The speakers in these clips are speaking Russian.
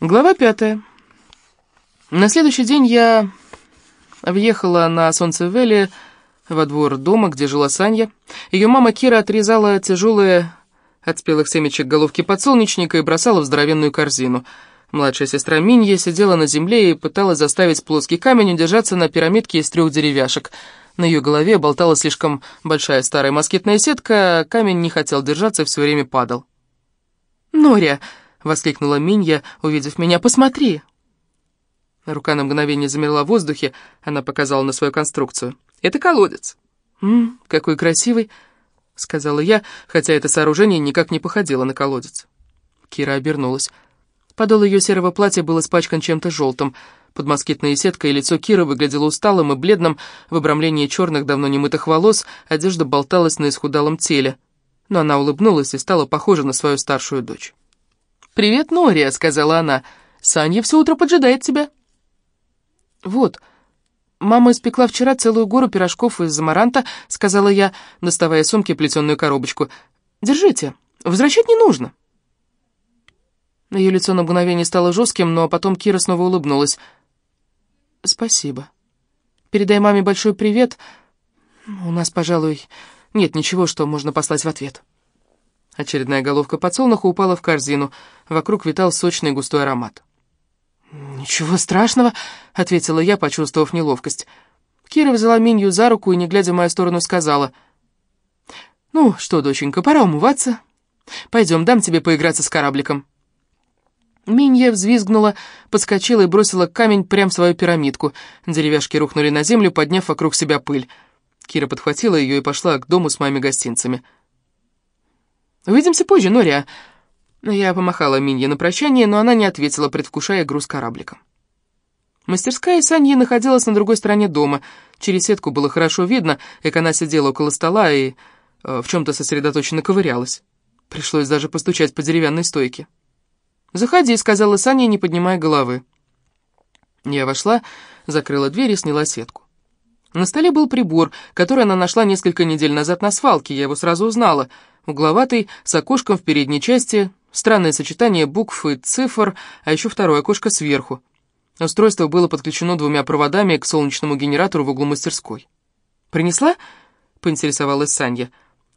Глава пятая. На следующий день я въехала на Солнцевеле во двор дома, где жила Саня. Ее мама Кира отрезала тяжелые от спелых семечек головки подсолнечника и бросала в здоровенную корзину. Младшая сестра Минья сидела на земле и пыталась заставить плоский камень удержаться на пирамидке из трех деревяшек. На ее голове болтала слишком большая старая москитная сетка, камень не хотел держаться и все время падал. «Норя!» Воскликнула Минья, увидев меня. «Посмотри!» Рука на мгновение замерла в воздухе, она показала на свою конструкцию. «Это колодец». «Ммм, какой красивый!» — сказала я, хотя это сооружение никак не походило на колодец. Кира обернулась. Подол ее серого платья был испачкан чем-то желтым. Под москитной сеткой лицо Киры выглядело усталым и бледным, в обрамлении черных, давно немытых волос, одежда болталась на исхудалом теле. Но она улыбнулась и стала похожа на свою старшую дочь. «Привет, Нория», — сказала она. «Саня все утро поджидает тебя». «Вот, мама испекла вчера целую гору пирожков из замаранта», — сказала я, доставая из сумки плетеную коробочку. «Держите, возвращать не нужно». Ее лицо на мгновение стало жестким, но потом Кира снова улыбнулась. «Спасибо. Передай маме большой привет. У нас, пожалуй, нет ничего, что можно послать в ответ». Очередная головка подсолнуха упала в корзину. Вокруг витал сочный густой аромат. «Ничего страшного», — ответила я, почувствовав неловкость. Кира взяла Минью за руку и, не глядя в мою сторону, сказала. «Ну что, доченька, пора умываться. Пойдем, дам тебе поиграться с корабликом». Минья взвизгнула, подскочила и бросила камень прямо в свою пирамидку. Деревяшки рухнули на землю, подняв вокруг себя пыль. Кира подхватила ее и пошла к дому с моими гостинцами. «Увидимся позже, Нория». Я помахала Минье на прощание, но она не ответила, предвкушая игру с корабликом. Мастерская Саньи находилась на другой стороне дома. Через сетку было хорошо видно, как она сидела около стола и э, в чем-то сосредоточенно ковырялась. Пришлось даже постучать по деревянной стойке. «Заходи», — сказала Саня, не поднимая головы. Я вошла, закрыла дверь и сняла сетку. На столе был прибор, который она нашла несколько недель назад на свалке, я его сразу узнала — Угловатый, с окошком в передней части, странное сочетание букв и цифр, а еще второе окошко сверху. Устройство было подключено двумя проводами к солнечному генератору в углу мастерской. «Принесла?» — поинтересовалась Санья.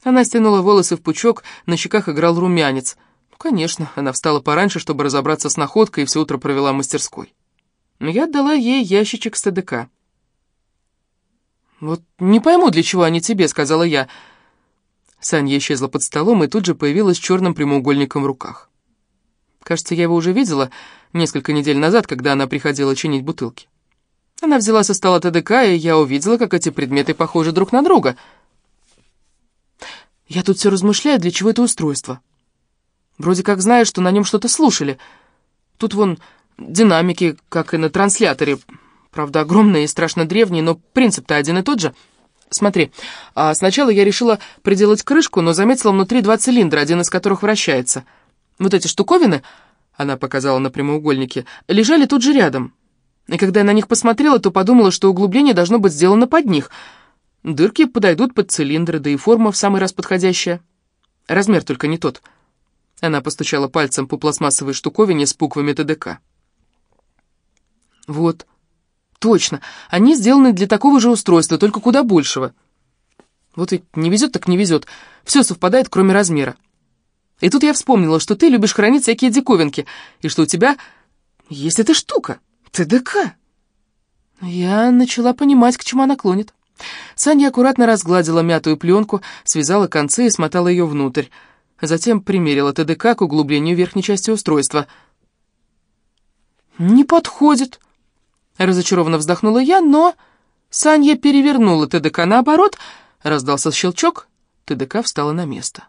Она стянула волосы в пучок, на щеках играл румянец. Ну, конечно, она встала пораньше, чтобы разобраться с находкой, и все утро провела в мастерской. Я отдала ей ящичек с ТДК. «Вот не пойму, для чего они тебе», — сказала я, — Саня исчезла под столом и тут же появилась черным прямоугольником в руках. Кажется, я его уже видела несколько недель назад, когда она приходила чинить бутылки. Она взяла со стола ТДК, и я увидела, как эти предметы похожи друг на друга. Я тут все размышляю, для чего это устройство. Вроде как знаю, что на нем что-то слушали. Тут вон динамики, как и на трансляторе. Правда, огромные и страшно древние, но принцип-то один и тот же — Смотри, а сначала я решила приделать крышку, но заметила внутри два цилиндра, один из которых вращается. Вот эти штуковины, она показала на прямоугольнике, лежали тут же рядом. И когда я на них посмотрела, то подумала, что углубление должно быть сделано под них. Дырки подойдут под цилиндры, да и форма в самый раз подходящая. Размер только не тот. Она постучала пальцем по пластмассовой штуковине с буквами ТДК. Вот, Точно, они сделаны для такого же устройства, только куда большего. Вот ведь не везет так не везет. Все совпадает, кроме размера. И тут я вспомнила, что ты любишь хранить всякие диковинки, и что у тебя есть эта штука, ТДК. Я начала понимать, к чему она клонит. Саня аккуратно разгладила мятую пленку, связала концы и смотала ее внутрь. Затем примерила ТДК к углублению верхней части устройства. «Не подходит», Разочарованно вздохнула я, но... Санья перевернула ТДК наоборот, раздался щелчок, ТДК встала на место.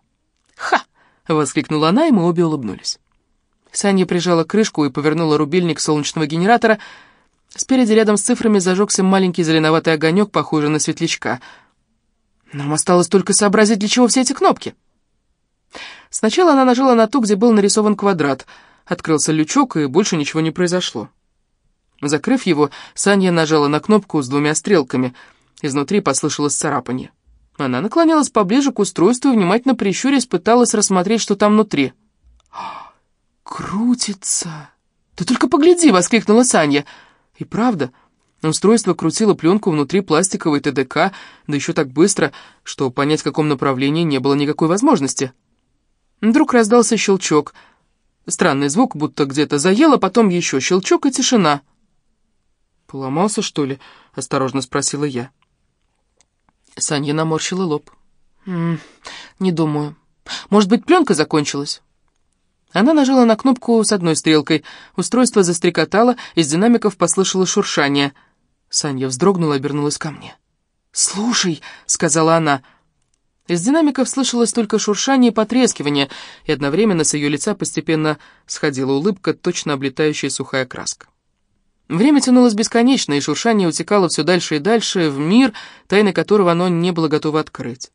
«Ха!» — воскликнула она, и мы обе улыбнулись. Санья прижала крышку и повернула рубильник солнечного генератора. Спереди рядом с цифрами зажегся маленький зеленоватый огонек, похожий на светлячка. Нам осталось только сообразить, для чего все эти кнопки. Сначала она нажала на ту, где был нарисован квадрат. Открылся лючок, и больше ничего не произошло. Закрыв его, Саня нажала на кнопку с двумя стрелками. Изнутри послышалось царапанье. Она наклонялась поближе к устройству и, внимательно прищурясь, пыталась рассмотреть, что там внутри. «Крутится! «Ты только погляди!» — воскликнула Саня. И правда, устройство крутило пленку внутри пластиковой ТДК, да еще так быстро, что понять, в каком направлении, не было никакой возможности. Вдруг раздался щелчок. Странный звук, будто где-то заело, потом еще щелчок и тишина. «Поломался, что ли?» — осторожно спросила я. Саня наморщила лоб. «М -м, «Не думаю. Может быть, пленка закончилась?» Она нажала на кнопку с одной стрелкой. Устройство застрекотало, из динамиков послышалось шуршание. Саня вздрогнула и обернулась ко мне. «Слушай», — сказала она. Из динамиков слышалось только шуршание и потрескивание, и одновременно с ее лица постепенно сходила улыбка, точно облетающая сухая краска. Время тянулось бесконечно, и шуршание утекало все дальше и дальше в мир, тайны которого оно не было готово открыть.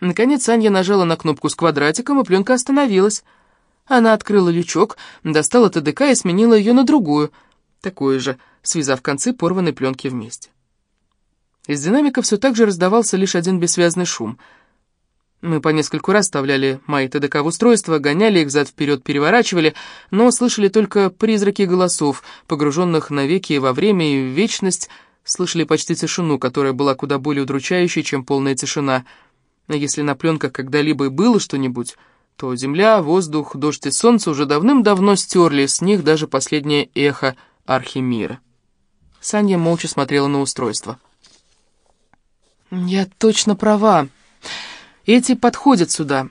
Наконец Саня нажала на кнопку с квадратиком, и пленка остановилась. Она открыла лючок, достала ТДК и сменила ее на другую, такую же, связав концы порванной пленки вместе. Из динамика все так же раздавался лишь один бессвязный шум. Мы по нескольку раз вставляли мои ТДК в устройство, гоняли их зад-вперед, переворачивали, но слышали только призраки голосов, погруженных навеки во время и в вечность, слышали почти тишину, которая была куда более удручающей, чем полная тишина. Если на пленках когда-либо и было что-нибудь то земля, воздух, дождь и солнце уже давным-давно стерли с них даже последнее эхо Архимира. Саня молча смотрела на устройство. «Я точно права. Эти подходят сюда,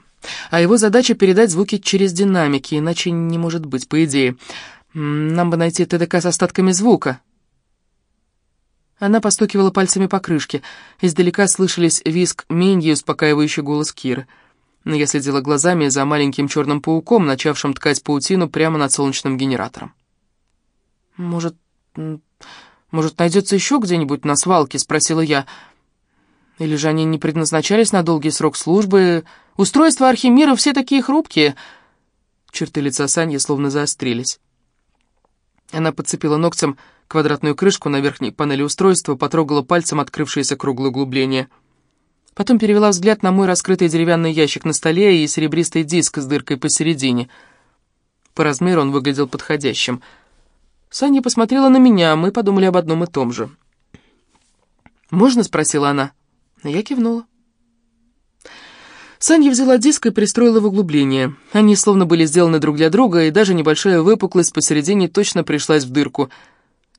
а его задача передать звуки через динамики, иначе не может быть, по идее. Нам бы найти ТДК с остатками звука». Она постукивала пальцами по крышке. Издалека слышались визг Миньи и успокаивающий голос Киры но я следила глазами за маленьким черным пауком, начавшим ткать паутину прямо над солнечным генератором. «Может, может, найдется еще где-нибудь на свалке?» — спросила я. «Или же они не предназначались на долгий срок службы? Устройства Архимира все такие хрупкие!» Черты лица Саньи словно заострились. Она подцепила ногтем квадратную крышку на верхней панели устройства, потрогала пальцем открывшееся круглое углубление — Потом перевела взгляд на мой раскрытый деревянный ящик на столе и серебристый диск с дыркой посередине. По размеру он выглядел подходящим. Саня посмотрела на меня, мы подумали об одном и том же. «Можно?» — спросила она. Я кивнула. Саня взяла диск и пристроила в углубление. Они словно были сделаны друг для друга, и даже небольшая выпуклость посередине точно пришлась в дырку.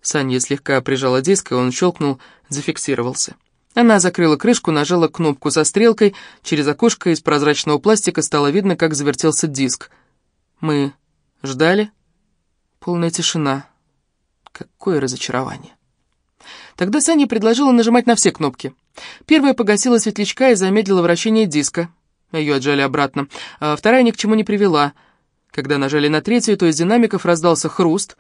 Саня слегка прижала диск, и он щелкнул, зафиксировался. Она закрыла крышку, нажала кнопку со стрелкой, через окошко из прозрачного пластика стало видно, как завертелся диск. Мы ждали. Полная тишина. Какое разочарование. Тогда Саня предложила нажимать на все кнопки. Первая погасила светлячка и замедлила вращение диска. Ее отжали обратно. А вторая ни к чему не привела. Когда нажали на третью, то из динамиков раздался хруст,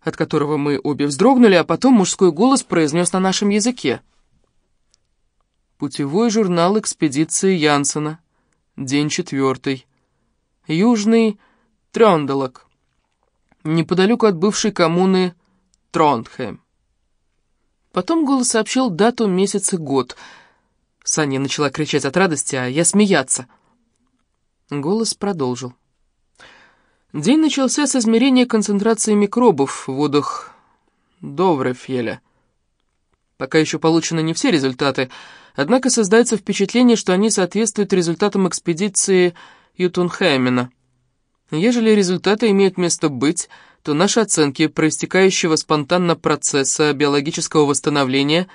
от которого мы обе вздрогнули, а потом мужской голос произнес на нашем языке. Путевой журнал экспедиции Янсена. День четвертый. Южный Трёнделок. Неподалеку от бывшей коммуны Тронтхэм. Потом голос сообщил дату, месяц и год. Саня начала кричать от радости, а я смеяться. Голос продолжил. День начался с измерения концентрации микробов в водах Доврефеля. Пока еще получены не все результаты, однако создается впечатление, что они соответствуют результатам экспедиции Ютунхэмена. Ежели результаты имеют место быть, то наши оценки проистекающего спонтанно процесса биологического восстановления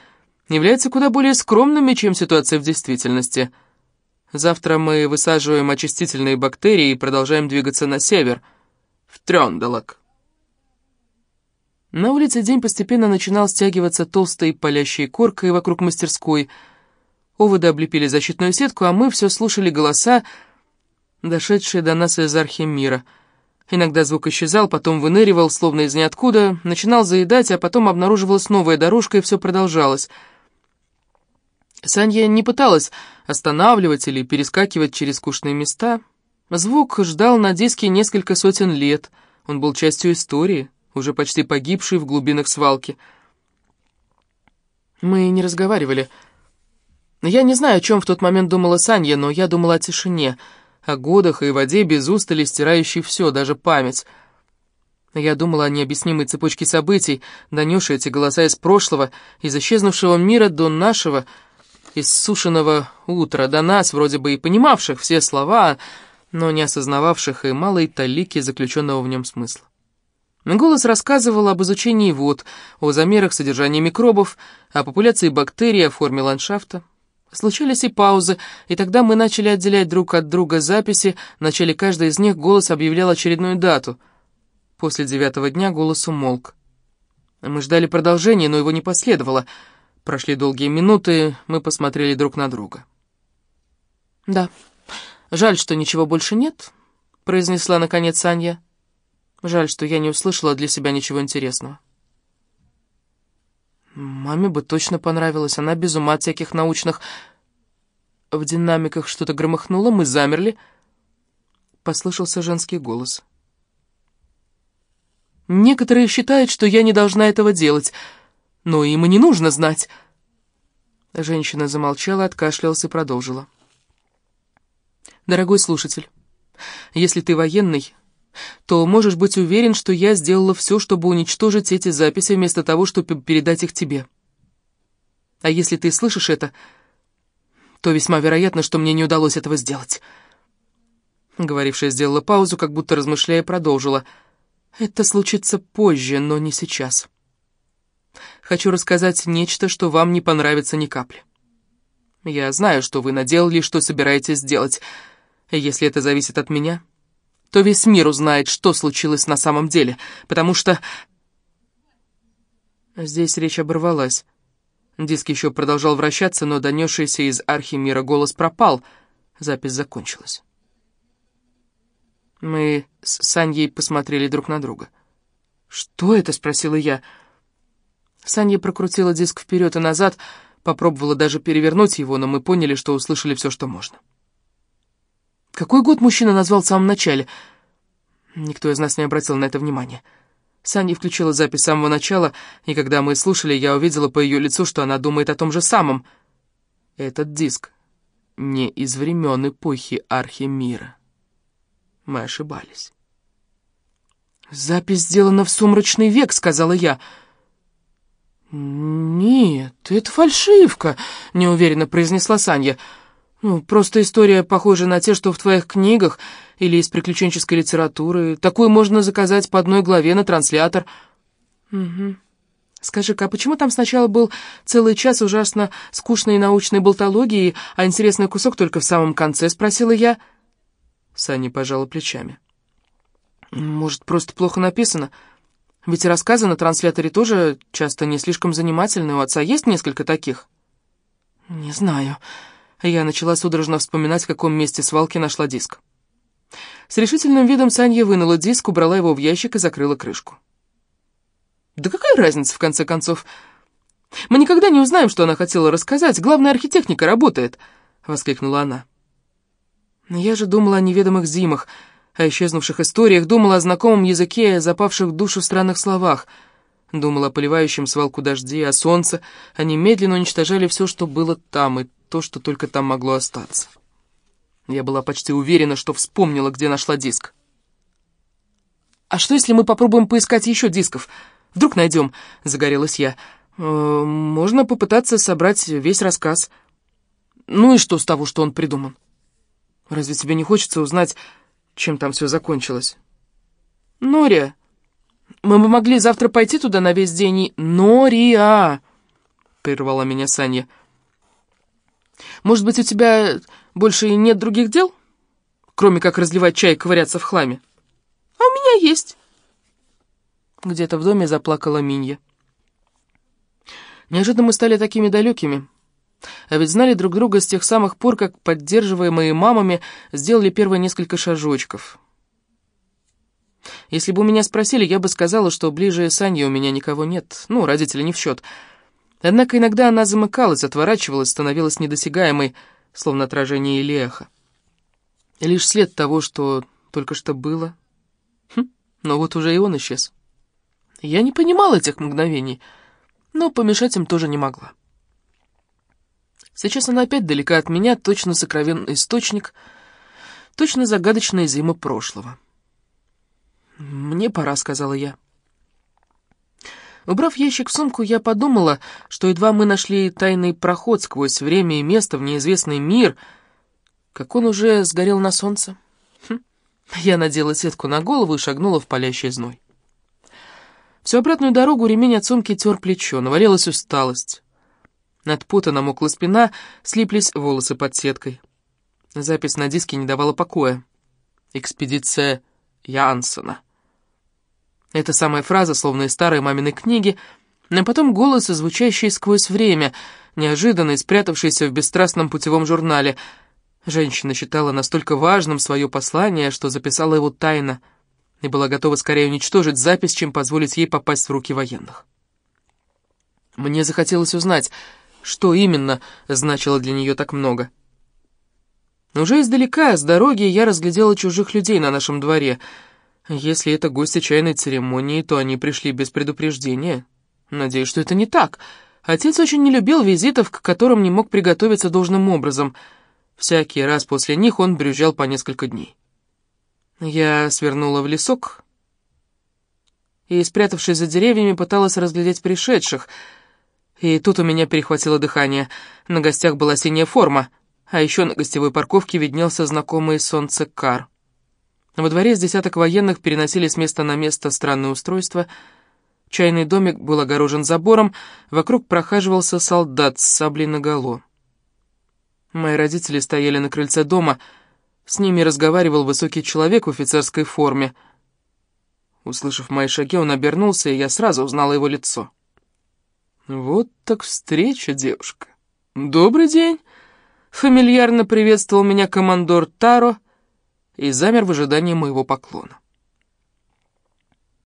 являются куда более скромными, чем ситуация в действительности. Завтра мы высаживаем очистительные бактерии и продолжаем двигаться на север, в Трёнделок. На улице день постепенно начинал стягиваться толстой палящей коркой вокруг мастерской. Оводы облепили защитную сетку, а мы все слушали голоса, дошедшие до нас из архимира. Иногда звук исчезал, потом выныривал, словно из ниоткуда, начинал заедать, а потом обнаруживалась новая дорожка, и все продолжалось. Санья не пыталась останавливать или перескакивать через скучные места. Звук ждал на диске несколько сотен лет, он был частью истории уже почти погибший в глубинах свалки. Мы не разговаривали. Я не знаю, о чем в тот момент думала Санья, но я думала о тишине, о годах и воде без устали, стирающей все, даже память. Я думала о необъяснимой цепочке событий, донесшей эти голоса из прошлого, из исчезнувшего мира до нашего, иссушенного утра, до нас, вроде бы и понимавших все слова, но не осознававших и малой талики заключенного в нем смысла. Голос рассказывал об изучении вод, о замерах содержания микробов, о популяции бактерий, о форме ландшафта. Случались и паузы, и тогда мы начали отделять друг от друга записи, в начале каждой из них голос объявлял очередную дату — После девятого дня голос умолк. Мы ждали продолжения, но его не последовало. Прошли долгие минуты, мы посмотрели друг на друга. «Да, жаль, что ничего больше нет», — произнесла наконец Санья. «Жаль, что я не услышала для себя ничего интересного». Маме бы точно понравилось, она без ума от всяких научных... В динамиках что-то громыхнуло, мы замерли. Послышался женский голос. Некоторые считают, что я не должна этого делать, но им и не нужно знать. Женщина замолчала, откашлялась и продолжила. Дорогой слушатель, если ты военный, то можешь быть уверен, что я сделала все, чтобы уничтожить эти записи, вместо того, чтобы передать их тебе. А если ты слышишь это, то весьма вероятно, что мне не удалось этого сделать. Говорившая сделала паузу, как будто размышляя, продолжила — это случится позже, но не сейчас. Хочу рассказать нечто, что вам не понравится ни капли. Я знаю, что вы наделали что собираетесь сделать. Если это зависит от меня, то весь мир узнает, что случилось на самом деле, потому что... Здесь речь оборвалась. Диск еще продолжал вращаться, но донесшийся из архимира голос пропал. Запись закончилась. Мы с Саньей посмотрели друг на друга. «Что это?» — спросила я. Санья прокрутила диск вперед и назад, попробовала даже перевернуть его, но мы поняли, что услышали все, что можно. «Какой год мужчина назвал в самом начале?» Никто из нас не обратил на это внимания. Саня включила запись с самого начала, и когда мы слушали, я увидела по ее лицу, что она думает о том же самом. Этот диск не из времен эпохи Архимира. Мы ошибались. «Запись сделана в сумрачный век», — сказала я. «Нет, это фальшивка», — неуверенно произнесла Саня. «Ну, просто история похожа на те, что в твоих книгах или из приключенческой литературы. Такую можно заказать по одной главе на транслятор». «Угу. Скажи-ка, а почему там сначала был целый час ужасно скучной научной болтологии, а интересный кусок только в самом конце?» — спросила я. Саня пожала плечами. «Может, просто плохо написано? Ведь рассказы на трансляторе тоже часто не слишком занимательные. У отца есть несколько таких?» «Не знаю». Я начала судорожно вспоминать, в каком месте свалки нашла диск. С решительным видом Санья вынула диск, убрала его в ящик и закрыла крышку. «Да какая разница, в конце концов? Мы никогда не узнаем, что она хотела рассказать. Главная архитектника работает!» — воскликнула она. Я же думала о неведомых зимах, о исчезнувших историях, думала о знакомом языке, о запавших в душу странных словах. Думала о поливающем свалку дожди, о солнце. Они медленно уничтожали все, что было там, и то, что только там могло остаться. Я была почти уверена, что вспомнила, где нашла диск. «А что, если мы попробуем поискать еще дисков? Вдруг найдем?» — загорелась я. «Э, «Можно попытаться собрать весь рассказ. Ну и что с того, что он придуман?» Разве тебе не хочется узнать, чем там все закончилось? Нория, мы бы могли завтра пойти туда на весь день и... Нория! Прервала меня Саня. Может быть, у тебя больше и нет других дел? Кроме как разливать чай и ковыряться в хламе. А у меня есть. Где-то в доме заплакала Минья. Неожиданно мы стали такими далекими. А ведь знали друг друга с тех самых пор, как, поддерживаемые мамами, сделали первые несколько шажочков. Если бы у меня спросили, я бы сказала, что ближе Саньи у меня никого нет, ну, родители не в счет. Однако иногда она замыкалась, отворачивалась, становилась недосягаемой, словно отражение Илеха. Лишь след того, что только что было. Хм, но вот уже и он исчез. Я не понимала этих мгновений, но помешать им тоже не могла. Сейчас она опять далека от меня, точно сокровенный источник, точно загадочная зима прошлого. «Мне пора», — сказала я. Убрав ящик в сумку, я подумала, что едва мы нашли тайный проход сквозь время и место в неизвестный мир, как он уже сгорел на солнце. Хм. Я надела сетку на голову и шагнула в палящий зной. Всю обратную дорогу ремень от сумки тер плечо, навалилась усталость. Над пота намокла спина, слиплись волосы под сеткой. Запись на диске не давала покоя. «Экспедиция Янсена». Эта самая фраза, словно из старой маминой книги, но потом голос, звучащий сквозь время, неожиданно спрятавшийся в бесстрастном путевом журнале. Женщина считала настолько важным свое послание, что записала его тайно и была готова скорее уничтожить запись, чем позволить ей попасть в руки военных. Мне захотелось узнать, что именно значило для нее так много. Уже издалека, с дороги, я разглядела чужих людей на нашем дворе — если это гости чайной церемонии, то они пришли без предупреждения. Надеюсь, что это не так. Отец очень не любил визитов, к которым не мог приготовиться должным образом. Всякий раз после них он брюзжал по несколько дней. Я свернула в лесок и, спрятавшись за деревьями, пыталась разглядеть пришедших. И тут у меня перехватило дыхание. На гостях была синяя форма, а еще на гостевой парковке виднелся знакомый солнце кар. Во дворе с десяток военных переносили с места на место странное устройство. Чайный домик был огорожен забором, вокруг прохаживался солдат с саблей наголо. Мои родители стояли на крыльце дома, с ними разговаривал высокий человек в офицерской форме. Услышав мои шаги, он обернулся, и я сразу узнала его лицо. «Вот так встреча, девушка. Добрый день!» Фамильярно приветствовал меня командор Таро — и замер в ожидании моего поклона.